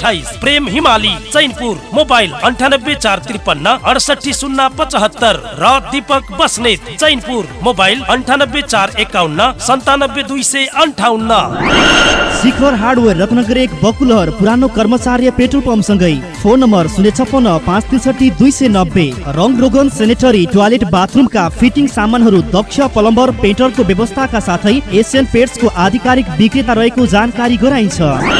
अठाइस प्रेम हिमाली चैनपुर मोबाइल अन्ठानब्बे चार त्रिपन्न अडसठी शून्य पचहत्तर र दीपक बस्नेत चैनपुर मोबाइल अन्ठानब्बे चार एकाउन्न सन्तानब्बे दुई सय अन्ठाउन्न। शिखर हार्डवेयर रत्नगर एक बकुलहर पुरानो कर्मचार्य पेट्रोल पम्पसँगै। फोन नम्बर शून्य छप्पन्न पाँच त्रिसठी दुई सय नब्बे। रङ रोगन सेनेटरी टोयलेट बाथरुमका फिटिङ सामानहरू दक्ष प्लम्बर पेन्टरको व्यवस्थाका साथै एसियन पेट्सको आधिकारिक विक्रेता रहेको जानकारी गराइन्छ।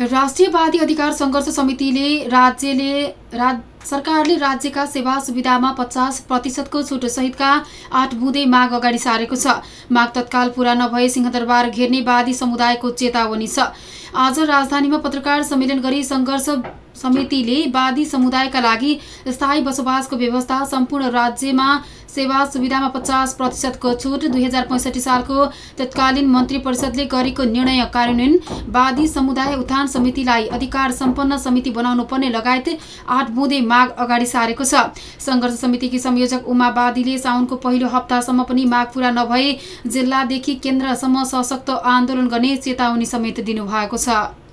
राष्ट्रियवादी अधिकार सङ्घर्ष समितिले राज्यले राज सरकारले राज्यका सेवा सुविधामा पचास प्रतिशतको छुट सहितका आठ बुँदे माग अगाडि सारेको छ। माग तत्काल पूरा नभए सिंहदरबार घेर्ने वादी समुदायको चेतावनी छ। आज राजधानीमा पत्रकार सम्मेलन गरी सङ्घर्ष समितिले वादी समुदायका लागि स्थायी बसोबासको व्यवस्था सम्पूर्ण राज्यमा सेवा सुविधामा पचास प्रतिशतको छुट दुई हजार पैँसठी सालको तत्कालीन मन्त्री परिषदले गरेको निर्णय कार्यान्वयन वादी समुदाय उत्थान समितिलाई अधिकार सम्पन्न समिति बनाउनु पर्ने लगायत आठ बुँदे माग अगाडि सारेको छ। सङ्घर्ष समितिकी संयोजक उमा वादीले साउनको पहिलो हप्तासम्म पनि माग पूरा नभए जिल्लादेखि केन्द्रसम्म सशक्त आन्दोलन गर्ने चेतावनी समेत दिनुभएको छ।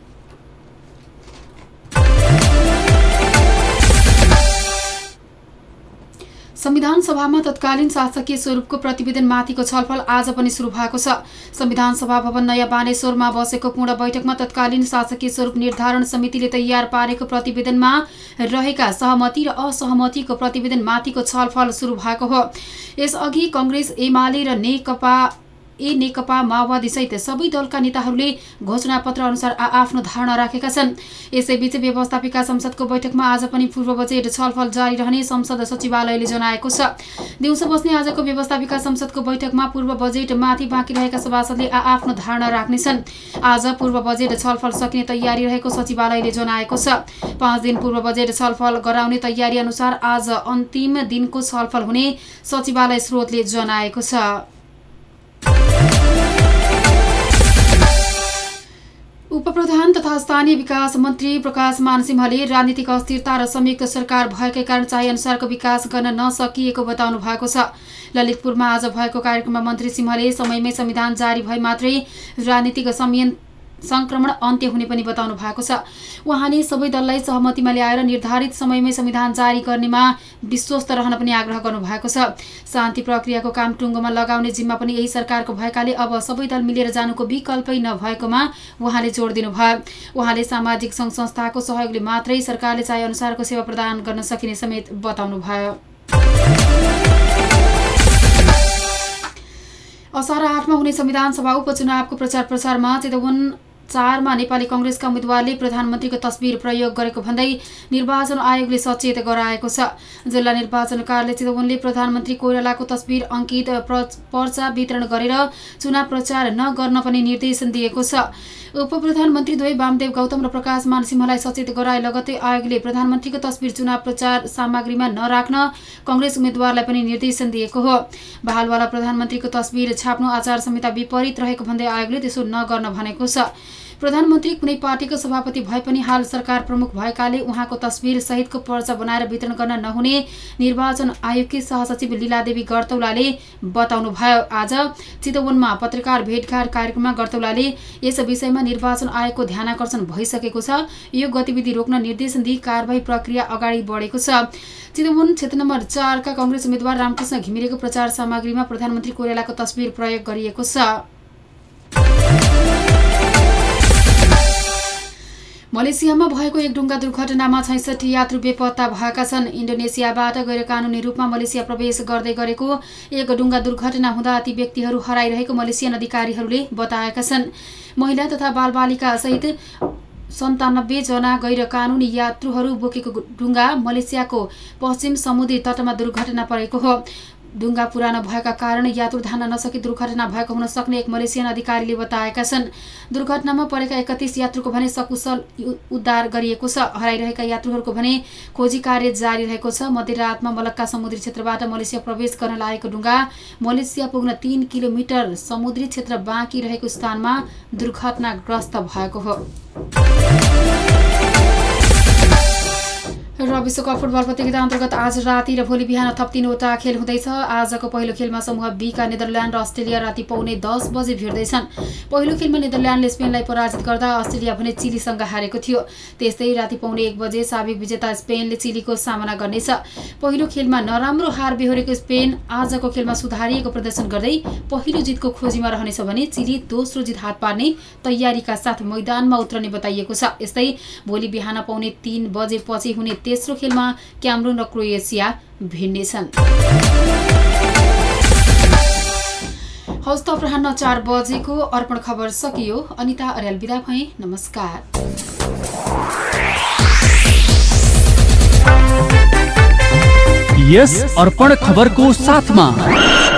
संविधान सभामा तत्कालीन शासकीय स्वरूपको प्रतिवेदनमाथिको छलफल आज पनि सुरु भएको छ। संविधान सभा भवन नयाँ बानेश्वरमा बसेको पूर्ण बैठकमा तत्कालीन शासकीय स्वरूप निर्धारण समितिले तयार पारेको प्रतिवेदनमा रहेका सहमति र असहमतिको प्रतिवेदनमाथिको छलफल सुरु भएको हो। यसअघि कङ्ग्रेस एमाले र नेकपा ए नेकपा माओवादी सहित सबै दलका नेताहरूले घोषणापत्र अनुसार आफ्नो धारणा राखेका छन्। यसैबीच व्यवस्थापिका संसदको बैठकमा आज पनि पूर्व बजेट छलफल जारी रहने संसद सचिवालयले जनाएको छ। दिउँसो बस्ने आजको व्यवस्थापिका संसदको बैठकमा पूर्व बजेट माथि बाँकी रहेका सभासदले आफ्नो धारणा राख्नेछन्। आज पूर्व बजेट छलफल सकिने तयारी रहेको सचिवालयले जनाएको छ। पाँच दिन पूर्व बजेट छलफल गराउने तयारी अनुसार आज अन्तिम दिनको छलफल हुने सचिवालय स्रोतले जनाएको छ। उपप्रधान तथा स्थानीय विकास मन्त्री प्रकाश मानसिंहले राजनीतिक अस्थिरता र संयुक्त सरकार भएकै कारण चाहे अनुसारको विकास गर्न नसकिएको बताउनु भएको छ। ललितपुरमा आज भएको कार्यक्रममा मन्त्री सिंहले समयमै संविधान जारी भए मात्रै राजनीतिक संयन सङ्क्रमण अन्त्य हुने पनि बताउनु भएको छ। उहाँले सबै दललाई सहमतिमा ल्याएर निर्धारित समयमै संविधान जारी गर्नेमा विश्वस्त रहन पनि आग्रह गर्नुभएको छ। शान्ति प्रक्रियाको काम टुङ्गोमा लगाउने जिम्मा पनि यही सरकारको भएकाले अब सबै दल मिलेर जानुको विकल्पै नभएकोमा उहाँले जोड दिनुभयो। उहाँले सामाजिक सङ्घ संस्थाको सहयोगले मात्रै सरकारले चाहे अनुसारको सेवा प्रदान गर्न सकिने समेत बताउनुभयो असार आठमा हुने संविधान सभा उपचुनावको प्रचार प्रसारमा चितवन चारमा नेपाली कङ्ग्रेसका उम्मेद्वारले प्रधानमन्त्रीको तस्बिर प्रयोग गरेको भन्दै निर्वाचन आयोगले सचेत गराएको छ। जिल्ला निर्वाचन कार्यालय चितवनले प्रधानमन्त्री कोइरालाको तस्बिर अङ्कित पर्चा वितरण गरेर चुनाव प्रचार नगर्न पनि निर्देशन दिएको छ। उप प्रधानमन्त्री द्वै वामदेव गौतम र प्रकाश मानसिंहलाई सचेत गराए लगतै आयोगले प्रधानमन्त्रीको तस्बिर चुनाव प्रचार सामग्रीमा नराख्न कङ्ग्रेस उम्मेद्वारलाई पनि निर्देशन दिएको हो। बहालवाला प्रधानमन्त्रीको तस्बिर छाप्नु आचार संहिता विपरीत रहेको भन्दै आयोगले त्यसो नगर्न भनेको छ। प्रधानमन्त्री कुनै पार्टीको सभापति भए पनि हाल सरकार प्रमुख भएकाले उहाँको तस्बिर सहितको पर्चा बनाएर वितरण गर्न नहुने निर्वाचन आयोगकी सहसचिव लीलादेवी गर्तौलाले बताउनु भयो आज चितवनमा पत्रकार भेटघाट कार्यक्रममा गर्तौलाले यस विषयमा निर्वाचन आयोगको ध्यानकर्षण भइसकेको छ। यो गतिविधि रोक्न निर्देशन दिई कारवाही प्रक्रिया अगाडि बढेको छ। चितवन क्षेत्र नम्बर चारका कङ्ग्रेस उम्मेद्वार रामकृष्ण घिमिरेको प्रचार सामग्रीमा प्रधानमन्त्री कोइरालाको तस्बिर प्रयोग गरिएको छ। मलेसियामा भएको एक डुङ्गा दुर्घटनामा छैसठी यात्रु बेपत्ता भएका छन्। इन्डोनेसियाबाट गैर कानुनी रूपमा मलेसिया प्रवेश गर्दै गरेको एक डुङ्गा दुर्घटना हुँदा ती व्यक्तिहरू हराइरहेको मलेसियन अधिकारीहरूले बताएका छन्। महिला तथा बालबालिका सहित सन्तानब्बे जना गैर कानुनी यात्रुहरू बोकेको डुङ्गा मलेसियाको पश्चिम समुद्री तटमा दुर्घटना परेको हो। डुङ्गा पुरानो भएका कारण यात्रु धान्न नसकी दुर्घटना भएको हुन सक्ने एक मलेसियन अधिकारीले बताएका छन्। दुर्घटनामा परेका एकतिस यात्रुको भने सकुशल उद्धार गरिएको छ। हराइरहेका यात्रुहरूको भने खोजी कार्य जारी रहेको छ। मध्यरातमा मलक्का समुद्री क्षेत्रबाट मलेसिया प्रवेश गर्न लागेको डुङ्गा मलेसिया पुग्न तिन किलोमिटर समुद्री क्षेत्र बाँकी रहेको स्थानमा दुर्घटनाग्रस्त भएको हो। विश्वकप फुटबल प्रतियोगिता अन्तर्गत आज राति र भोलि बिहान थप तिनवटा खेल हुँदैछ। आजको पहिलो खेलमा समूह बीका नेदरल्यान्ड र अस्ट्रेलिया राति पाउने दस बजे भिड्दैछन् पहिलो खेलमा नेदरल्यान्डले स्पेनलाई पराजित गर्दा अस्ट्रेलिया भने चिलीसँग हारेको थियो। त्यस्तै राति पाउने एक बजे साबिक विजेता स्पेनले चिलीको सामना गर्नेछ। पहिलो खेलमा नराम्रो हार बेहोरेको स्पेन आजको खेलमा सुधारिएको प्रदर्शन गर्दै पहिलो जितको खोजीमा रहनेछ भने चिली दोस्रो जित हात पार्ने तयारीका साथ मैदानमा उत्रने बताइएको छ। यस्तै भोलि बिहान पाउने तिन बजेपछि हुने तेस्रो खेलमा क्यामरुन र क्रोएसिया भिड्नेछन् हौस् त अपराह चार बजेको अर्पण खबर सकियो। अनिता अर्याल बिदा भए। नमस्कार। यस अर्पण खबरको साथमा